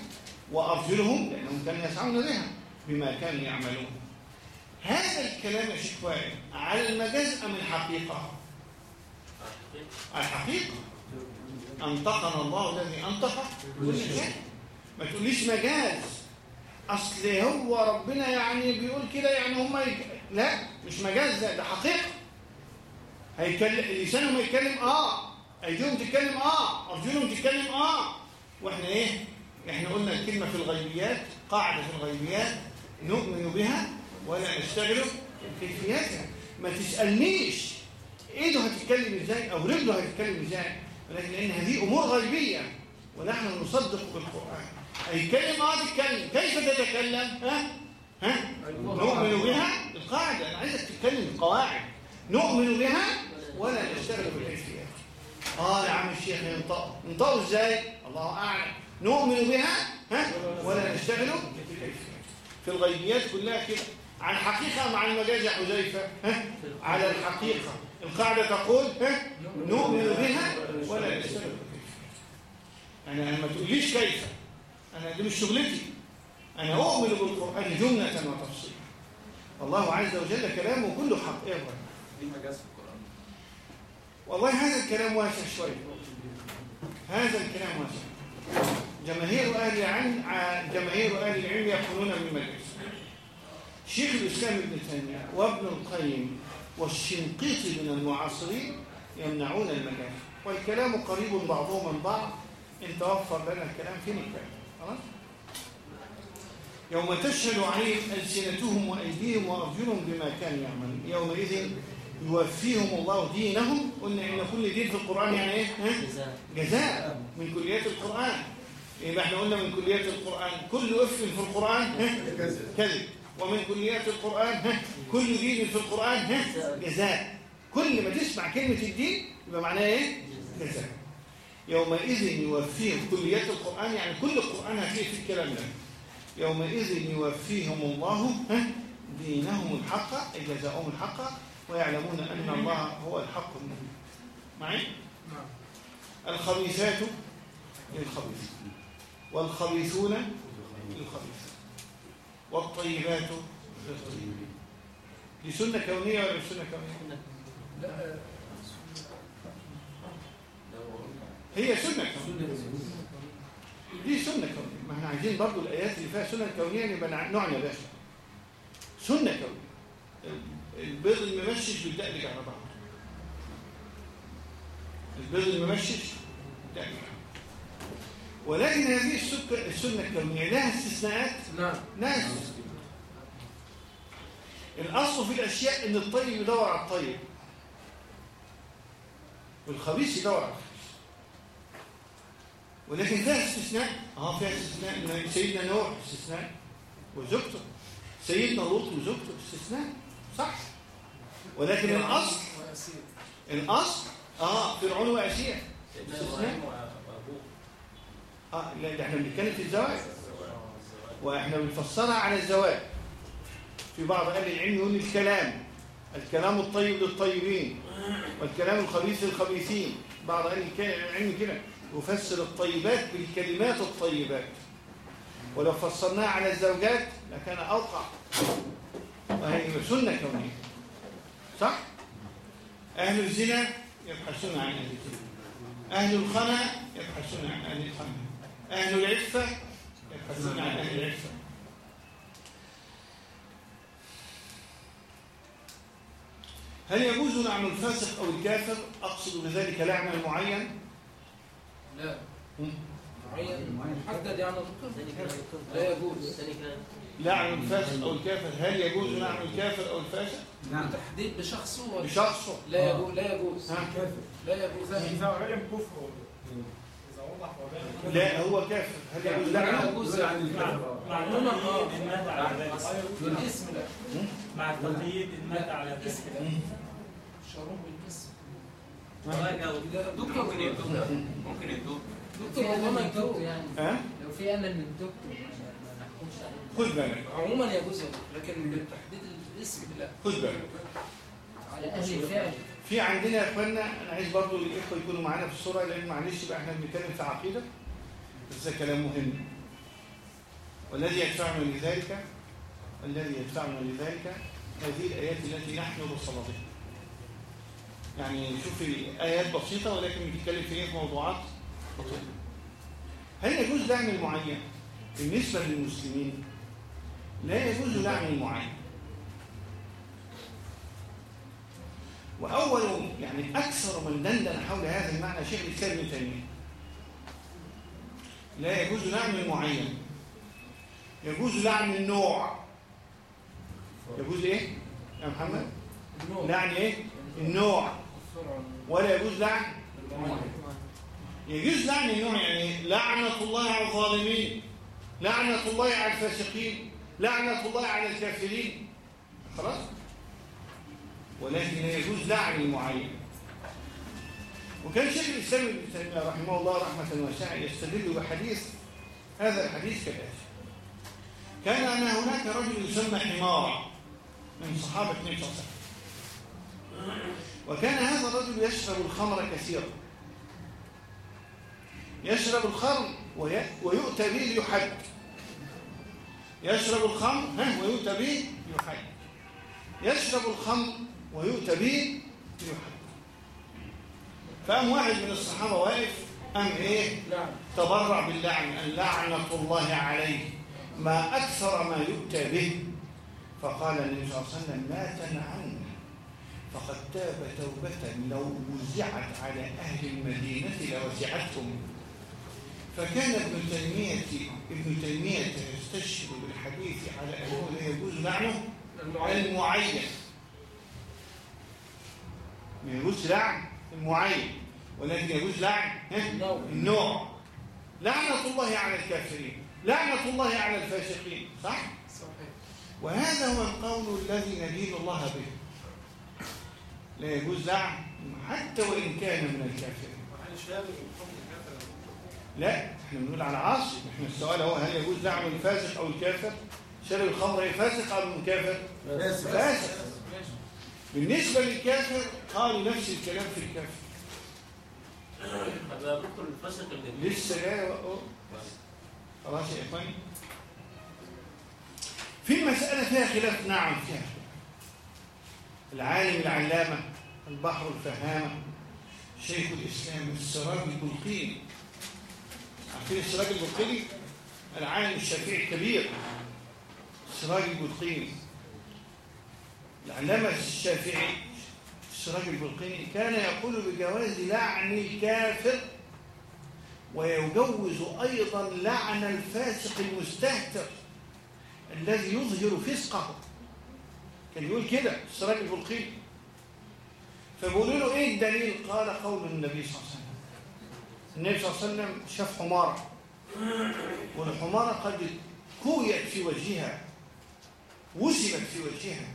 وأرجلهم لأنهم كانوا يسعون بها بما كانوا يعملون. هذا الكلام يا شيخ على المجاز أم الحقيقة؟ الحقيقة. أنطقنا الله الذي أنطق. ما تقوليش مجاز. أصل هو ربنا يعني بيقول كده يعني هم يك... لا مش مجاز ده, ده حقيقة. هيكلم لسانهم يتكلم آه أيديهم تتكلم آه أرجلهم تتكلم آه. وإحنا إيه؟ إحنا قلنا الكلمة في الغيبيات قاعدة في الغيبيات نؤمن بها ولا نشتغل بكيفياتها ما تسألنيش إيده هتتكلم إزاي أو رجله هتتكلم إزاي ولكن لأن هذه أمور غيبية ونحن نصدق بالقرآن. هيتكلم آه تتكلم كيف تتكلم؟ ها؟ ها؟ نؤمن بها؟ القاعدة أنا عايزك تتكلم القواعد نؤمن بها ولا نشتغل بالكيفيات آه يا عم الشيخ ينطقوا ينطقوا إزاي؟ الله أعلم. نؤمن بها ها؟ ولا نشتغل بالكيفيات في الغيبيات كلها كده. عن حقيقة مع المجاز يا حذيفة ها؟ على الحقيقة. القاعدة تقول نؤمن بها ولا يعني أنا ما تقوليش كيف. أنا دي مش شغلتي. أنا أؤمن بالقرآن جمله وتفصيلا. الله عز وجل كلامه كله حق؟ دي مجاز في القرآن. والله هذا الكلام واسع شوية هذا الكلام واسع. جماهير أهل العلم جماهير أهل العلم يقولون بالمجاز شيخ الإسلام ابن تيمية وابن القيم والشنقيطي من المعاصرين يمنعون المجاز والكلام قريب بعضهم من بعض إن توفر لنا الكلام فين الكلام خلاص؟ يوم تشهد عليهم ألسنتهم وأيديهم وأرجلهم بما كانوا يعملون. يومئذ يوفيهم الله دينهم. قلنا إن كل دين في القرآن يعني إيه؟ ها؟ جزاء. من كليات القرآن. يبقى إحنا قلنا من كليات القرآن؟ كل أف في القرآن؟ ها؟ كذب. ومن كليات القرآن ها؟ كل دين في القرآن ها؟ جزاء كل ما تسمع كلمة الدين يبقى معناها إيه؟ جزاء يومئذ يوفيهم كليات القرآن يعني كل القرآن هتلاقي في الكلام ده يومئذ يوفيهم الله ها؟ دينهم الحق جزاؤهم الحق ويعلمون أن الله هو الحق المبين معي؟ نعم الخبيثات للخبيث والخبيثون للخبيث والطيبات. للطيبين دي سنة كونية ولا مش سنة كونية؟ لا هي سنة كونية. دي سنة كونية. ما إحنا عايزين برضو الآيات اللي فيها سنة كونية نبقى نعنى بها سنة كونية. البيض الممشش بالدقلق على بعض. البيض الممشش بالدقلق على بعض. ولكن هذه السنة الكونية لها استثناءات؟ نعم. ناس الأصل في الأشياء إن الطيب يدور على الطيب. والخبيث يدور على الخبيث. ولكن فيها استثناء؟ آه فيها استثناء. سيدنا نوح استثناء وزوجته. سيدنا لوط وزوجته استثناء. صح. ولكن الأصل وأسير. الأصل آه فرعون سيدنا استثناء. آه إحنا بنتكلم في الزواج. وإحنا بنفسرها على الزواج. في بعض أهل العلم يقول الكلام الكلام الطيب للطيبين والكلام الخبيث للخبيثين. بعض أهل العلم كده يفسر الطيبات بالكلمات الطيبات. ولو فسرناها على الزوجات لكان أوقع. وهي سنة كونية. صح؟ أهل الزنا يبحثون عن أهل الزنا. أهل الخنا يبحثون عن أهل الخنا أهل العفه يبحثون عن أهل العفه هل يجوز لعن الفاسق أو الكافر؟ أقصد بذلك لعنا معين لا. معين. محدد يعني لا يجوز. لعن الفاسق أو الكافر. هل يجوز لعن الكافر أو الفاسق؟ نعم. تحديد بشخصه. بشخصه. لا يجوز. لا يجوز. ها؟ كافر. لا يجوز. إذا علم كفره لا هو كافر. هل يجوز لا لعنه يجوز يقول عن الكافر. مع معلومة إن مات على ذلك. بالاسم لا مع التقييد إن مات على بالاسم ذلك شروط بالاسم دكتور ممكن يدوب ممكن يدوب دكتور ربما يكتب يعني. لو في أمل من دكتور. ما ما نحكمش عليه خد بالك. عموما يجوز لكن بالتحديد الاسم لا. خد بالك. على أهل الفعل. في عندنا يا إخوانا أنا عايز برضو الإخوة يكونوا معانا في الصورة لأن معلش بقى إحنا بنتكلم في عقيدة. بس كلام مهم. والذي يدفعنا لذلك الذي يدفعنا لذلك هذه الآيات التي نحن بصددها يعني شوفي آيات بسيطة ولكن بتتكلم في إيه؟ موضوعات خطيره هل يجوز لعن المعين بالنسبة للمسلمين؟ لا يجوز لعن المعين. وأول يعني أكثر من دندن حول هذا المعنى شيخ الإسلام ابن تيمية. لا يجوز لعن المعين يجوز لعن النوع. يجوز إيه؟ يا محمد؟ لعن إيه؟ النوع. ولا يجوز لعن المعين يجوز لعن النوع يعني؟ لعنة الله على الظالمين لعنة الله على الفاسقين لعنة الله على الكافرين. خلاص؟ ولكن لا يجوز لعن المعين وكان شيخ الإسلام ابن تيمية رحمه الله رحمة واسعة يستدل بحديث هذا الحديث كالآتي كان أن هناك رجل يسمى حمار من صحابة النبي صلى الله عليه وسلم. وكان هذا الرجل يشرب الخمر كثيرا. يشرب الخمر وي- ويؤتى به ليحد يشرب الخمر ويؤتى به ليحد يشرب الخمر ويؤتى به ليحد فقام واحد من الصحابة واقف قام إيه؟ نعم. تبرع باللعن أن لعنة الله عليه ما أكثر ما يؤتى به. فقال النبي صلى الله عليه وسلم لا تنعني فقد تاب توبة لو وزعت على أهل المدينة لوزعتهم. فكان ابن تيمية ابن تيمية يستشهد بالحديث على أنه لا يجوز لعنه المعين. ما يجوز لعن المعين ولكن يجوز لعن؟ النوع. النوع لعنة الله على الكافرين. لعنة الله على الفاسقين. صح؟ صحيح. وهذا هو القول الذي ندين الله به. لا يجوز لعن حتى وإن كان من الكافرين. لا إحنا بنقول على عاصي إحنا السؤال هو هل يجوز لعن الفاسق أو الكافر؟ شرب الخمر فاسق أو كافر فاسق. فاسق بالنسبة للكافر قالوا نفس الكلام في الكافر. طب دكتور الفاسق اللي لسه أهو. خلاص يا إخواني. في مسألة فيها خلاف نعم فيها خلاف. العالم العلامة البحر الفهامة شيخ الإسلام السراج البلقيني. عارفين السراج البلقيني؟ العالم الشافعي الكبير. السراج البلقيني. العلامة الشافعي السراج البلقيني كان يقول بجواز لعن الكافر ويجوز أيضا لعن الفاسق المستهتر الذي يظهر فسقه. كان يقول كده السراج البلقيني فبيقولوا له إيه الدليل؟ قال قول النبي صلى الله عليه وسلم. النبي صلى الله عليه وسلم شاف حمارة. والحمارة قد كويت في وجهها وسبت في وجهها.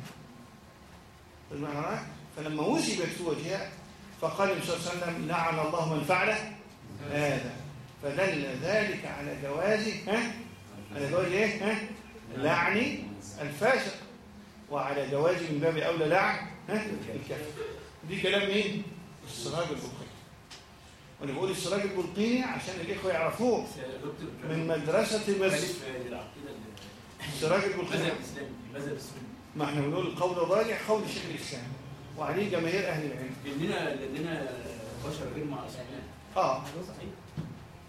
بالمعنى فلما وسبت في وجهها فقال النبي صلى الله عليه وسلم لعن الله من فعل هذا. فدل ذلك على جواز ها؟ على جواز إيه؟ ها؟ لعن الفاسق. وعلى جواز من باب أولى لعن ها؟ الكافر دي كلام مين السراج البلقيني. وأنا بقول السراج البلقيني عشان الإخوة يعرفوه. من مدرسة مصر السراج البلقيني. المذهب السني ما إحنا بنقول القول الراجح قول شيخ الإسلام. وعليه جماهير أهل العلم. لاننا لاننا بشر غير معصومين آه.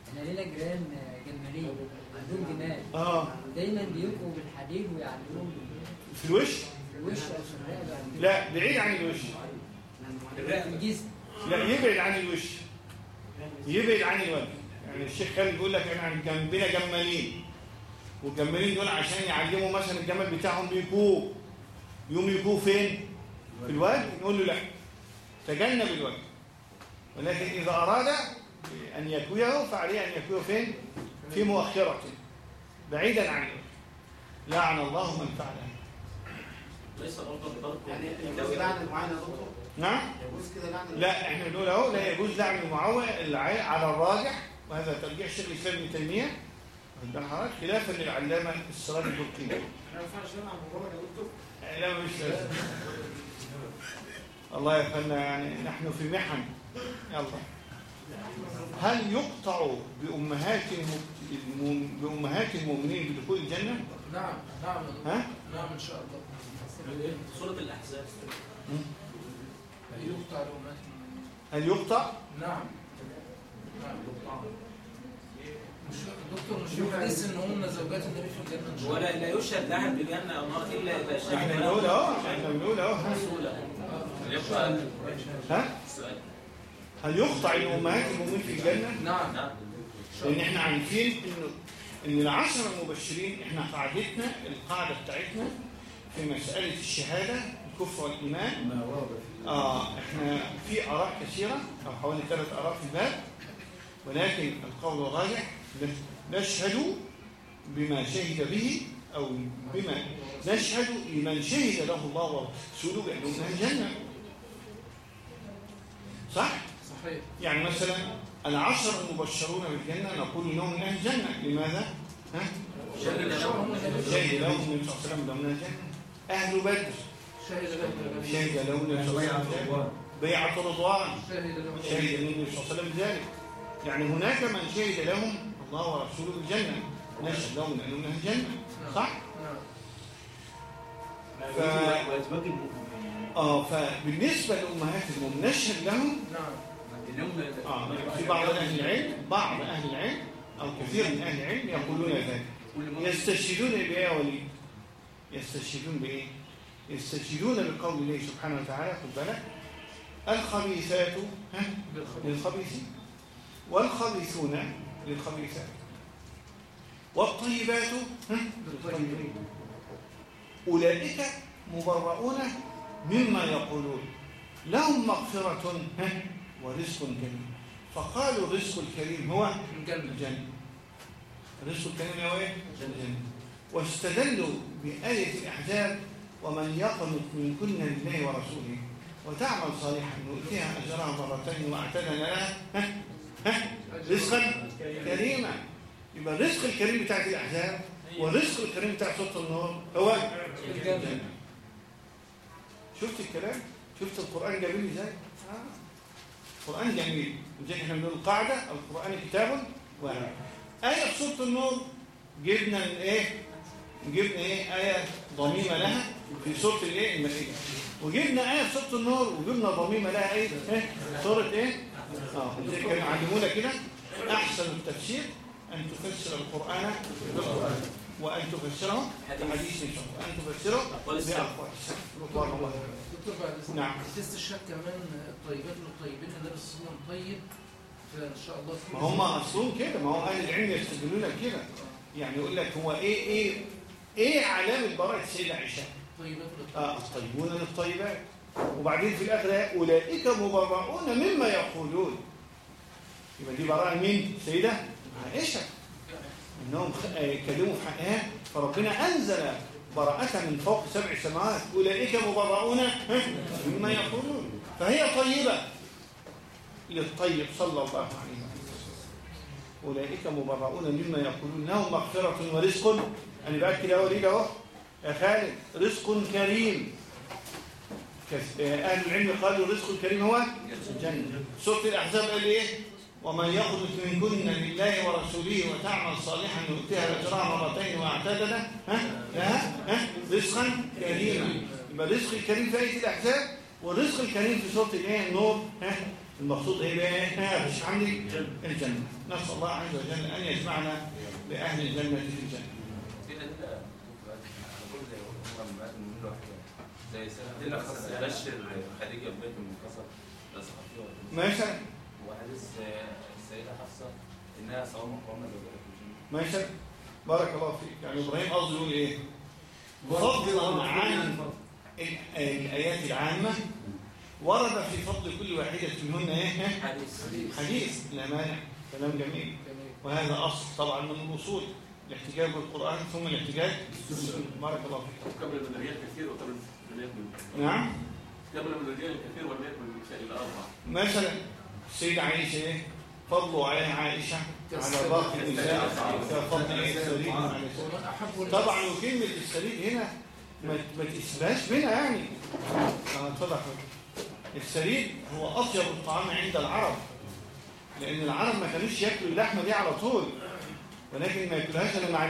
إحنا لينا جيران جمالين عندهم جمال. آه. دايما بيلقوا بالحديد ويعلموهم في الوش؟ الوش أو في الرقبة. عندهم لا بعيد عن الوش. الجسم. لا يبعد عن الوش. يبعد عن الوجه يعني الشيخ خالد بيقول لك إحنا جنبنا جمالين. والجمالين دول عشان يعلموا مثلا الجمل بتاعهم بيكوه يوم يكوه فين؟ في الوجه نقول له لا. تجنب الوجه. ولكن إذا أراد أن يكويه فعليه أن يكويه فين؟ في مؤخرة. بعيدا عن الوجه. لعن الله من فعل. ليس بطرق. يعني يجوز لعن المعين يا دكتور؟ نعم. يجوز كده لعن لا إحنا بنقول أهو لا يجوز لعن المعوق العين على الراجح وهذا ترجيح شيخ الإسلام ابن تيمية. عند حضرتك خلافا للعلامة السراج إحنا ما ينفعش نلعب مبارك يا دكتور. لا مش لازم الله يخلنا يعني نحن في محن. يلا. هل يقطع بأمهات بأمهات المؤمنين بدخول الجنة؟ نعم نعم. ها؟ نعم إن شاء الله. سورة الأحزاب. يقطع الامهات هل يقطع؟ نعم. نعم مش دكتور مش يحدث إن هم زوجات النبي في الجنة. ان ولا لا يشهد لها بالجنة أو نار إلا إذا شهد إحنا بنقول أهو إحنا بنقول أهو. ها؟ هل يقطع لأمهات المؤمنين في الجنة؟ نعم. نعم لأن إحنا عارفين إنه إن العشرة المبشرين إحنا قاعدتنا القاعدة بتاعتنا في مسألة الشهادة الكفر والإيمان. ما ورد في آه إحنا في آراء كثيرة أو حوالي ثلاث آراء في الباب ولكن القول الراجح نشهد بما شهد به أو بما نشهد لمن شهد له الله ورسوله أهل الجنة. صح؟ صحيح. يعني مثلا العشر المبشرون بالجنة نقول إنهم من أهل الجنة. لماذا؟ ها؟ شهد له شهد لهم النبي صلى الله عليه وسلم من الجنة. أهل بدر. شهد لهم النبي صلى الله عليه وسلم. بيعة رضوان شهد له شهد النبي صلى الله عليه وسلم ذلك. يعني هناك من شهد لهم الله ورسوله بالجنة نشهد لهم من الجنة صح؟ نعم ف... آه فبالنسبة لأمهات المؤمنين نشهد لهم نعم. لانهم آه في بعض أهل العلم بعض أهل العلم أو كثير من أهل العلم يقولون ذلك. يستشهدون بإيه يا وليد؟ يستشهدون بإيه؟ يستشهدون بقول الله سبحانه وتعالى خد بالك الخبيثات ها؟ للخبيثين والخبيثون للخبيثات. والطيبات ها للطيبين. أولئك مبرؤون مما يقولون. لهم مغفرة ورزق كريم فقالوا الرزق الكريم هو الجنة. الجنة. الرزق الكريم هو إيه؟ الجنة. واستدلوا بآية الأحزاب ومن يقنط منكن لله ورسوله وتعمل صالحا نؤتيها أجرها مرتين وأعتدنا لها. ها؟ ها؟ رزقا كريما يبقى الرزق الكريم بتاعت الأحزاب والرزق الكريم بتاع سورة النور هو الجنة شفت الكلام؟ شفت القرآن جميل إزاي؟ آه. القرآن جميل زي إحنا بنقول القاعدة القرآن كتاب واحد آية سورة النور جبنا إيه؟ جبنا إيه؟ آية ضميمة لها في سورة الإيه؟ المائدة وجبنا آية سورة النور وجبنا ضميمة لها إيه؟ إيه؟ سورة إيه؟ زي كانوا علمونا كده. أحسن التفسير أن تفسر القرآن بالقرآن وأن تفسره بحديث إن شاء الله. وأن تفسره. بأقوال. السلف رضوان الله. دكتور نعم. تست الشك كمان الطيبات والطيبين النبي صلى الله عليه وسلم طيب فإن شاء الله ما هم اصلهم كده. ما هو أهل العلم يستدلون كده. يعني يقول لك هو إيه إيه إيه علامه براءه السيدة عائشة؟ طيبات آه الطيبون للطيبات. وبعدين في الآخر أولئك مبرؤون مما يقولون. يبقى دي براءة مين سيدة عائشة. إنهم خ- آه، كلموا في حقها فربنا أنزل براءة من فوق سبع سماوات. أولئك مبرؤون مما يقولون. فهي طيبة للطيب صلى الله عليه وسلم. أولئك مبرؤون مما يقولون. لهم مغفرة ورزق. أنا بأكد يا وليد أهو؟ يا خالد رزق كريم. أهل العلم قالوا الرزق الكريم هو الجنة. سورة الأحزاب قال إيه؟ ومن يقنط منكن لله ورسوله وتعمل صالحا يؤتيها أجرها مرتين وأعتدنا ها؟ لها ها؟ رزقا كريما. يبقى الرزق الكريم في آية الأحزاب والرزق الكريم في سورة الإيه النور ها؟ المقصود إيه بقى؟ ها مش عندي؟ الجنة. نسأل الله عز وجل أن يجمعنا بأهل الجنة في الجنة في أدلة على كل هم من من واحد مثلا وحديث السيدة حفصة إنها صوم قوامة الجنة مثلا بارك الله فيك. يعني إبراهيم قصده يقول إيه؟ فضلا عن ال- الآيات العامة ورد في فضل كل واحدة منهن إيه؟ حديث حديث. لا كلام جميل. وهذا أصل طبعا من الأصول. الاحتجاج بالقرآن ثم الاحتجاج بالسنة. بارك الله فيك. قبل الرجال كثير وقبل يكمل نعم من الرجال كثير ولم يكمل النساء الا اربعه مثلا السيدة عائشة إيه فضل عليها عائشة على باقي النساء كفضل السرير. طبعا وكلمة السرير هنا ما تقيسهاش منها يعني آه اتفضل. السرير هو أطيب الطعام عند العرب لأن العرب ما كانوش ياكلوا اللحمة دي على طول ولكن ما ياكلوهاش إلا مع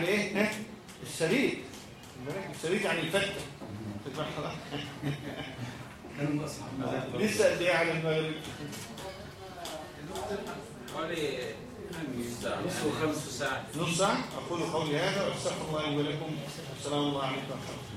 خد بالك؟ السرير يعني حضرتك؟ لسه قد إيه على المغرب؟ نص وخمس ساعة. نص ساعة؟ أقول قولي هذا وأستغفر الله لي ولكم. السلام عليكم ورحمة الله